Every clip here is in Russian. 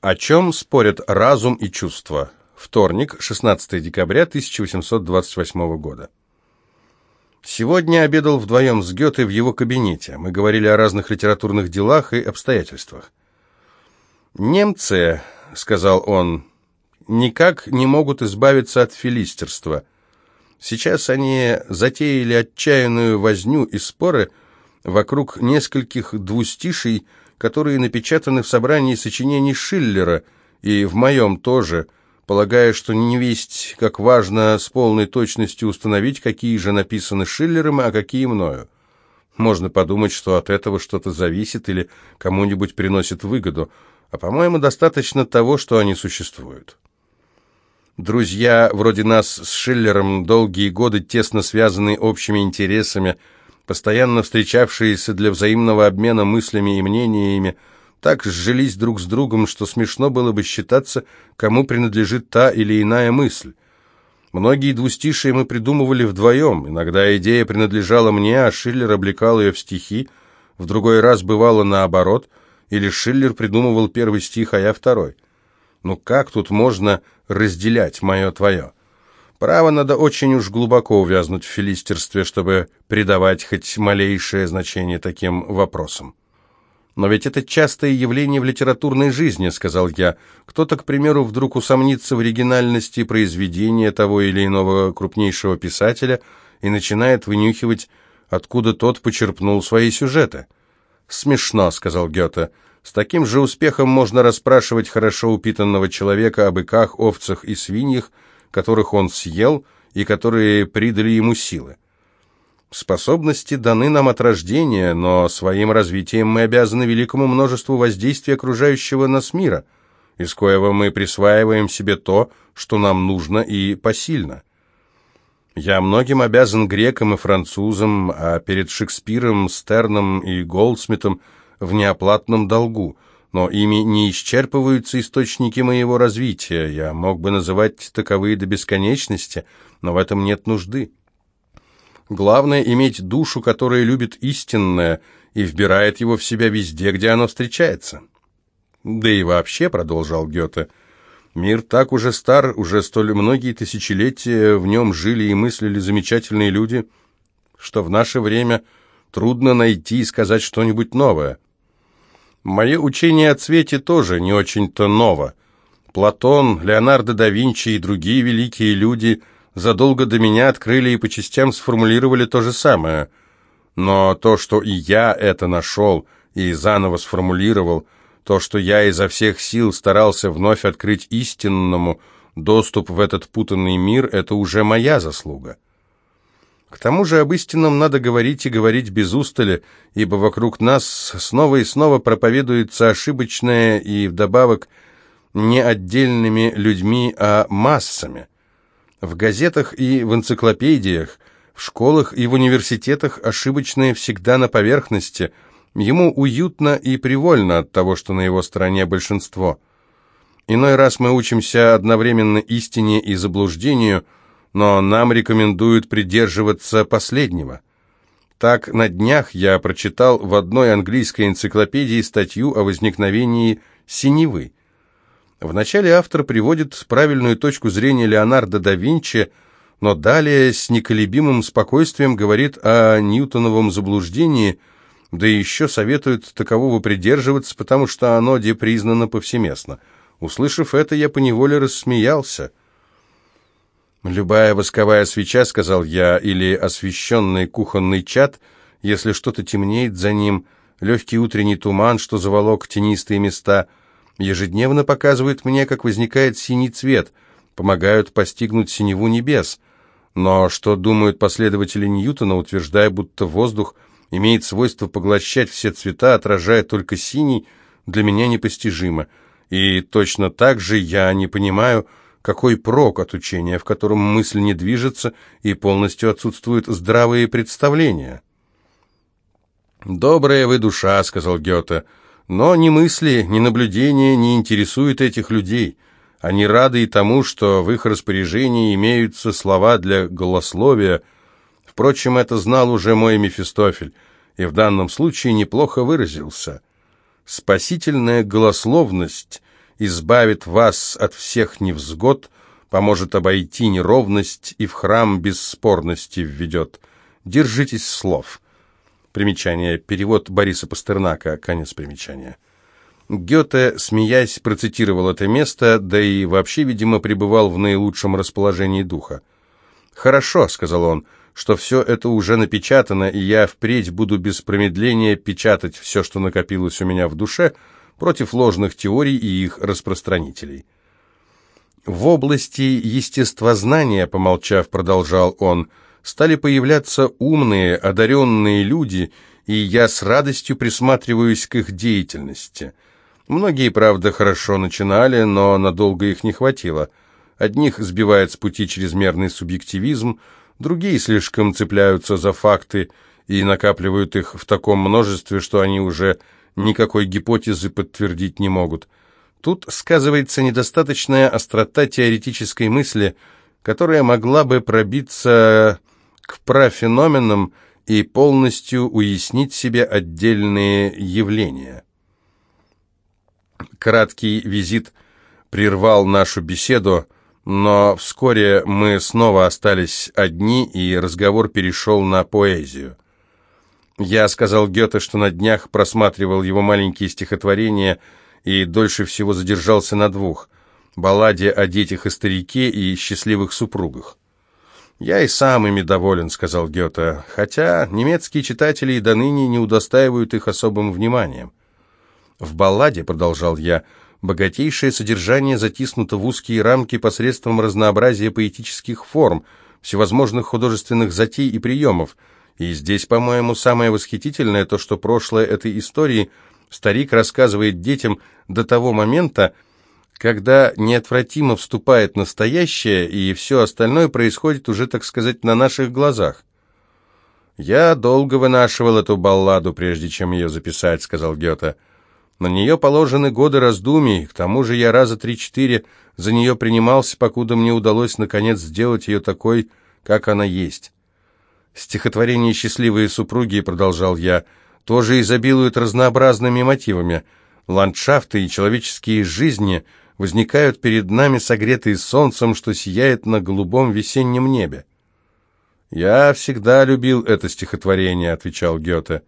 О чем спорят разум и чувства? Вторник, 16 декабря 1828 года. Сегодня обедал вдвоем с Гёте в его кабинете. Мы говорили о разных литературных делах и обстоятельствах. «Немцы», — сказал он, — «никак не могут избавиться от филистерства. Сейчас они затеяли отчаянную возню и споры вокруг нескольких двустишей, которые напечатаны в собрании сочинений Шиллера, и в моем тоже, полагая, что не весть, как важно с полной точностью установить, какие же написаны Шиллером, а какие мною. Можно подумать, что от этого что-то зависит или кому-нибудь приносит выгоду, а, по-моему, достаточно того, что они существуют. Друзья вроде нас с Шиллером, долгие годы тесно связанные общими интересами – постоянно встречавшиеся для взаимного обмена мыслями и мнениями, так сжились друг с другом, что смешно было бы считаться, кому принадлежит та или иная мысль. Многие двустишие мы придумывали вдвоем, иногда идея принадлежала мне, а Шиллер облекал ее в стихи, в другой раз бывало наоборот, или Шиллер придумывал первый стих, а я второй. Ну как тут можно разделять мое-твое? Право, надо очень уж глубоко увязнуть в филистерстве, чтобы придавать хоть малейшее значение таким вопросам. «Но ведь это частое явление в литературной жизни», — сказал я. «Кто-то, к примеру, вдруг усомнится в оригинальности произведения того или иного крупнейшего писателя и начинает вынюхивать, откуда тот почерпнул свои сюжеты». «Смешно», — сказал Гёте. «С таким же успехом можно расспрашивать хорошо упитанного человека о быках, овцах и свиньях, которых он съел и которые придали ему силы. Способности даны нам от рождения, но своим развитием мы обязаны великому множеству воздействия окружающего нас мира, из коего мы присваиваем себе то, что нам нужно и посильно. Я многим обязан грекам и французам, а перед Шекспиром, Стерном и Голдсмитом в неоплатном долгу – но ими не исчерпываются источники моего развития. Я мог бы называть таковые до бесконечности, но в этом нет нужды. Главное — иметь душу, которая любит истинное и вбирает его в себя везде, где оно встречается. Да и вообще, — продолжал Гёте, — мир так уже стар, уже столь многие тысячелетия в нем жили и мыслили замечательные люди, что в наше время трудно найти и сказать что-нибудь новое. Мое учение о цвете тоже не очень-то ново. Платон, Леонардо да Винчи и другие великие люди задолго до меня открыли и по частям сформулировали то же самое. Но то, что и я это нашел и заново сформулировал, то, что я изо всех сил старался вновь открыть истинному доступ в этот путанный мир, это уже моя заслуга. К тому же об истинном надо говорить и говорить без устали, ибо вокруг нас снова и снова проповедуется ошибочное и вдобавок не отдельными людьми, а массами. В газетах и в энциклопедиях, в школах и в университетах ошибочное всегда на поверхности. Ему уютно и привольно от того, что на его стороне большинство. Иной раз мы учимся одновременно истине и заблуждению – но нам рекомендуют придерживаться последнего. Так, на днях я прочитал в одной английской энциклопедии статью о возникновении синевы. Вначале автор приводит правильную точку зрения Леонардо да Винчи, но далее с неколебимым спокойствием говорит о ньютоновом заблуждении, да еще советует такового придерживаться, потому что оно депризнано повсеместно. Услышав это, я поневоле рассмеялся. «Любая восковая свеча, — сказал я, — или освещенный кухонный чад, если что-то темнеет за ним, легкий утренний туман, что заволок тенистые места, ежедневно показывает мне, как возникает синий цвет, помогают постигнуть синеву небес. Но что думают последователи Ньютона, утверждая, будто воздух имеет свойство поглощать все цвета, отражая только синий, для меня непостижимо. И точно так же я не понимаю, — какой прок от учения, в котором мысль не движется и полностью отсутствуют здравые представления? «Добрая вы душа», — сказал Гёте, — «но ни мысли, ни наблюдения не интересуют этих людей. Они рады и тому, что в их распоряжении имеются слова для голословия. Впрочем, это знал уже мой Мефистофель, и в данном случае неплохо выразился. Спасительная голословность избавит вас от всех невзгод, поможет обойти неровность и в храм бесспорности введет. Держитесь слов». Примечание. Перевод Бориса Пастернака. Конец примечания. Гёте, смеясь, процитировал это место, да и вообще, видимо, пребывал в наилучшем расположении духа. «Хорошо», — сказал он, — «что все это уже напечатано, и я впредь буду без промедления печатать все, что накопилось у меня в душе, против ложных теорий и их распространителей». В области естествознания, помолчав, продолжал он, стали появляться умные, одаренные люди, и я с радостью присматриваюсь к их деятельности — Многие, правда, хорошо начинали, но надолго их не хватило. Одних сбивает с пути чрезмерный субъективизм, другие слишком цепляются за факты и накапливают их в таком множестве, что они уже никакой гипотезы подтвердить не могут. Тут сказывается недостаточная острота теоретической мысли, которая могла бы пробиться к профеноменам и полностью уяснить себе отдельные явления. Краткий визит прервал нашу беседу, но вскоре мы снова остались одни, и разговор перешел на поэзию. Я сказал Гёте, что на днях просматривал его маленькие стихотворения и дольше всего задержался на двух – балладе о детях и старике и счастливых супругах. «Я и сам ими доволен», — сказал Гёте, «хотя немецкие читатели и до ныне не удостаивают их особым вниманием. В балладе, продолжал я, богатейшее содержание затиснуто в узкие рамки посредством разнообразия поэтических форм, всевозможных художественных затей и приемов. И здесь, по-моему, самое восхитительное то, что прошлое этой истории старик рассказывает детям до того момента, когда неотвратимо вступает настоящее, и все остальное происходит уже, так сказать, на наших глазах. «Я долго вынашивал эту балладу, прежде чем ее записать», — сказал Гёте. На нее положены годы раздумий, к тому же я раза три-четыре за нее принимался, покуда мне удалось наконец сделать ее такой, как она есть. Стихотворение «Счастливые супруги», продолжал я, тоже изобилуют разнообразными мотивами. Ландшафты и человеческие жизни возникают перед нами, согретые солнцем, что сияет на голубом весеннем небе. «Я всегда любил это стихотворение», — отвечал Гёте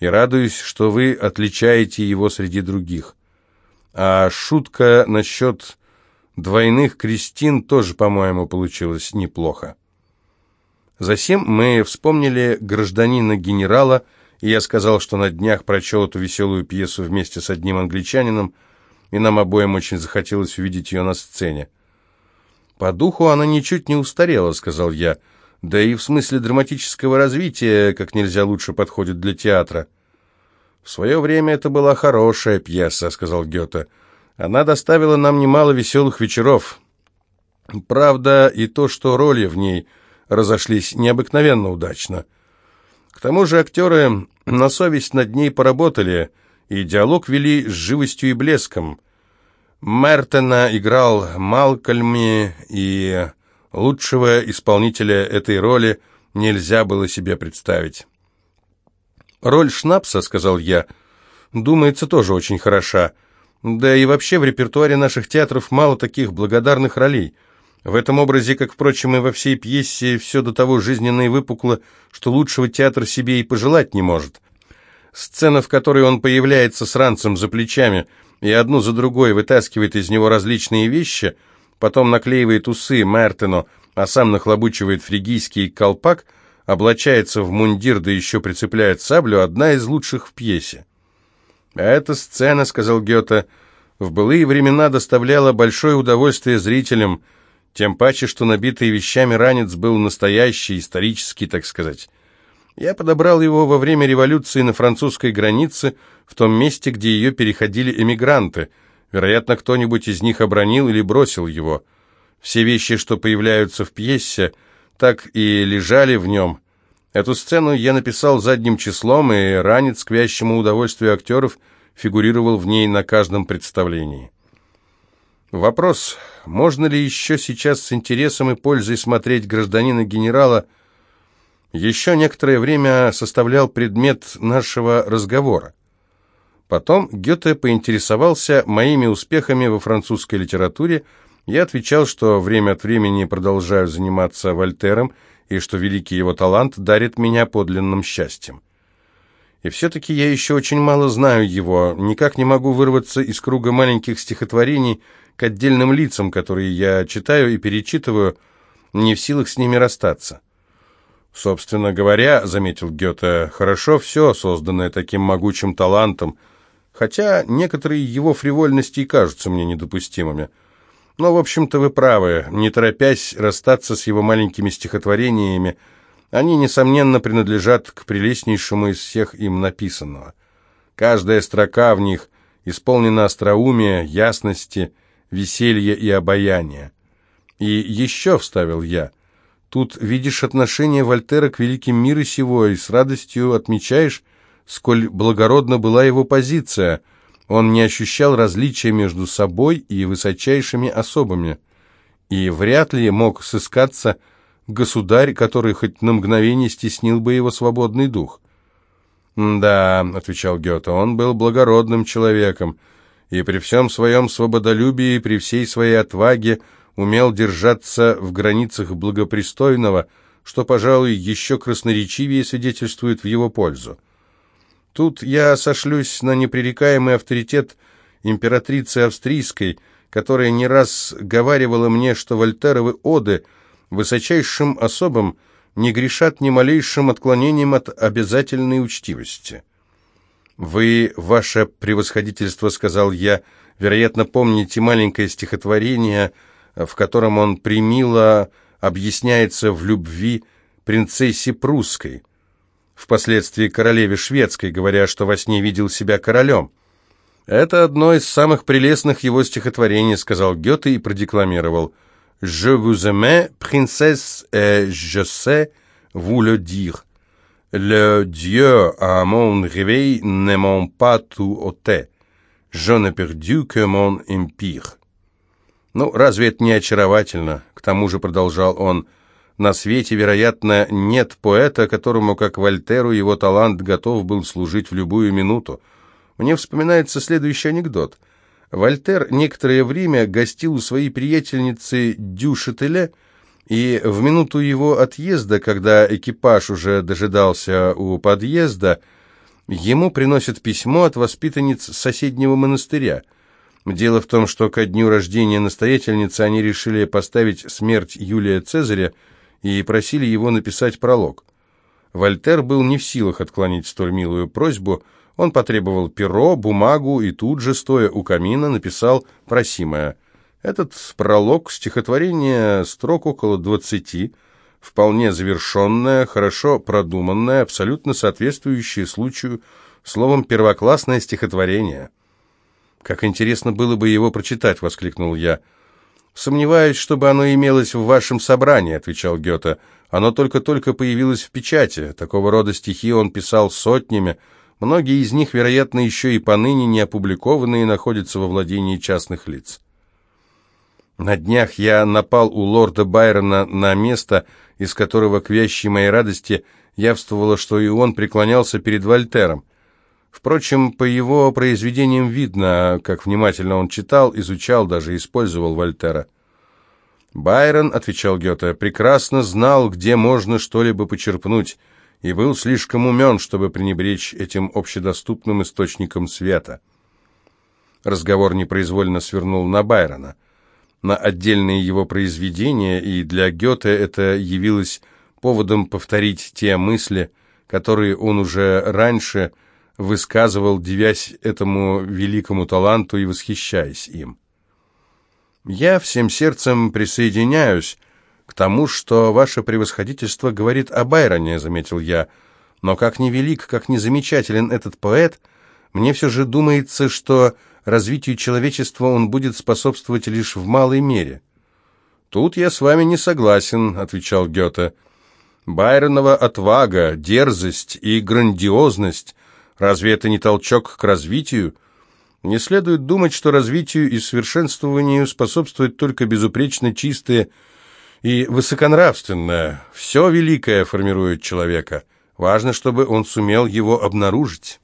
и радуюсь, что вы отличаете его среди других. А шутка насчет двойных крестин тоже, по-моему, получилась неплохо. Затем мы вспомнили гражданина-генерала, и я сказал, что на днях прочел эту веселую пьесу вместе с одним англичанином, и нам обоим очень захотелось увидеть ее на сцене. «По духу она ничуть не устарела», — сказал я, — да и в смысле драматического развития как нельзя лучше подходит для театра. «В свое время это была хорошая пьеса», — сказал Гёте. «Она доставила нам немало веселых вечеров. Правда, и то, что роли в ней разошлись необыкновенно удачно. К тому же актеры на совесть над ней поработали, и диалог вели с живостью и блеском. Мертена играл Малкольми и Лучшего исполнителя этой роли нельзя было себе представить. «Роль Шнапса, — сказал я, — думается, тоже очень хороша. Да и вообще в репертуаре наших театров мало таких благодарных ролей. В этом образе, как, впрочем, и во всей пьесе, все до того жизненно и выпукло, что лучшего театр себе и пожелать не может. Сцена, в которой он появляется с ранцем за плечами и одну за другой вытаскивает из него различные вещи — потом наклеивает усы Мертену, а сам нахлобучивает фригийский колпак, облачается в мундир, да еще прицепляет саблю, одна из лучших в пьесе. «А эта сцена, — сказал Гёте, — в былые времена доставляла большое удовольствие зрителям, тем паче, что набитый вещами ранец был настоящий, исторический, так сказать. Я подобрал его во время революции на французской границе, в том месте, где ее переходили эмигранты — Вероятно, кто-нибудь из них обронил или бросил его. Все вещи, что появляются в пьесе, так и лежали в нем. Эту сцену я написал задним числом, и ранец к вящему удовольствию актеров фигурировал в ней на каждом представлении. Вопрос, можно ли еще сейчас с интересом и пользой смотреть гражданина-генерала, еще некоторое время составлял предмет нашего разговора. Потом Гёте поинтересовался моими успехами во французской литературе. Я отвечал, что время от времени продолжаю заниматься Вольтером и что великий его талант дарит меня подлинным счастьем. И все-таки я еще очень мало знаю его, никак не могу вырваться из круга маленьких стихотворений к отдельным лицам, которые я читаю и перечитываю, не в силах с ними расстаться. «Собственно говоря, — заметил Гёте, — хорошо все, созданное таким могучим талантом, хотя некоторые его фривольности и кажутся мне недопустимыми. Но, в общем-то, вы правы, не торопясь расстаться с его маленькими стихотворениями, они, несомненно, принадлежат к прелестнейшему из всех им написанного. Каждая строка в них исполнена остроумия, ясности, веселья и обаяния. И еще, — вставил я, — Тут видишь отношение Вольтера к великим миру сего и с радостью отмечаешь, сколь благородна была его позиция. Он не ощущал различия между собой и высочайшими особами. И вряд ли мог сыскаться государь, который хоть на мгновение стеснил бы его свободный дух. «Да», — отвечал Гёте, — «он был благородным человеком, и при всем своем свободолюбии, при всей своей отваге умел держаться в границах благопристойного, что, пожалуй, еще красноречивее свидетельствует в его пользу. Тут я сошлюсь на непререкаемый авторитет императрицы австрийской, которая не раз говаривала мне, что вольтеровы оды высочайшим особам не грешат ни малейшим отклонением от обязательной учтивости. «Вы, ваше превосходительство, — сказал я, — вероятно, помните маленькое стихотворение — в котором он примило объясняется в любви принцессе прусской, впоследствии королеве шведской, говоря, что во сне видел себя королем. «Это одно из самых прелестных его стихотворений», — сказал Гёте и продекламировал. «Je vous aime, princesse, et je sais vous le dire. Le Dieu à mon réveil ne m'ont pas tout ôté. Je n'ai perdu que mon empire». «Ну, разве это не очаровательно?» К тому же, продолжал он, «на свете, вероятно, нет поэта, которому, как Вольтеру, его талант готов был служить в любую минуту. Мне вспоминается следующий анекдот. Вольтер некоторое время гостил у своей приятельницы Дю Шателе, и в минуту его отъезда, когда экипаж уже дожидался у подъезда, ему приносят письмо от воспитанниц соседнего монастыря – Дело в том, что ко дню рождения настоятельницы они решили поставить смерть Юлия Цезаря и просили его написать пролог. Вольтер был не в силах отклонить столь милую просьбу, он потребовал перо, бумагу и тут же, стоя у камина, написал просимое. Этот пролог, стихотворение строк около двадцати, вполне завершенное, хорошо продуманное, абсолютно соответствующее случаю, словом, первоклассное стихотворение – «Как интересно было бы его прочитать!» — воскликнул я. «Сомневаюсь, чтобы оно имелось в вашем собрании», — отвечал Гёте. «Оно только-только появилось в печати. Такого рода стихи он писал сотнями. Многие из них, вероятно, еще и поныне не опубликованы и находятся во владении частных лиц». На днях я напал у лорда Байрона на место, из которого, к вящей моей радости, явствовало, что и он преклонялся перед Вольтером. Впрочем, по его произведениям видно, как внимательно он читал, изучал, даже использовал Вольтера. Байрон, отвечал Гёте, прекрасно знал, где можно что-либо почерпнуть, и был слишком умен, чтобы пренебречь этим общедоступным источником света. Разговор непроизвольно свернул на Байрона, на отдельные его произведения, и для Гёте это явилось поводом повторить те мысли, которые он уже раньше высказывал, дивясь этому великому таланту и восхищаясь им. «Я всем сердцем присоединяюсь к тому, что ваше превосходительство говорит о Байроне», — заметил я, «но как ни велик, как ни замечателен этот поэт, мне все же думается, что развитию человечества он будет способствовать лишь в малой мере». «Тут я с вами не согласен», — отвечал Гёте. «Байронова отвага, дерзость и грандиозность Разве это не толчок к развитию? Не следует думать, что развитию и совершенствованию способствует только безупречно чистое и высоконравственное. Все великое формирует человека. Важно, чтобы он сумел его обнаружить.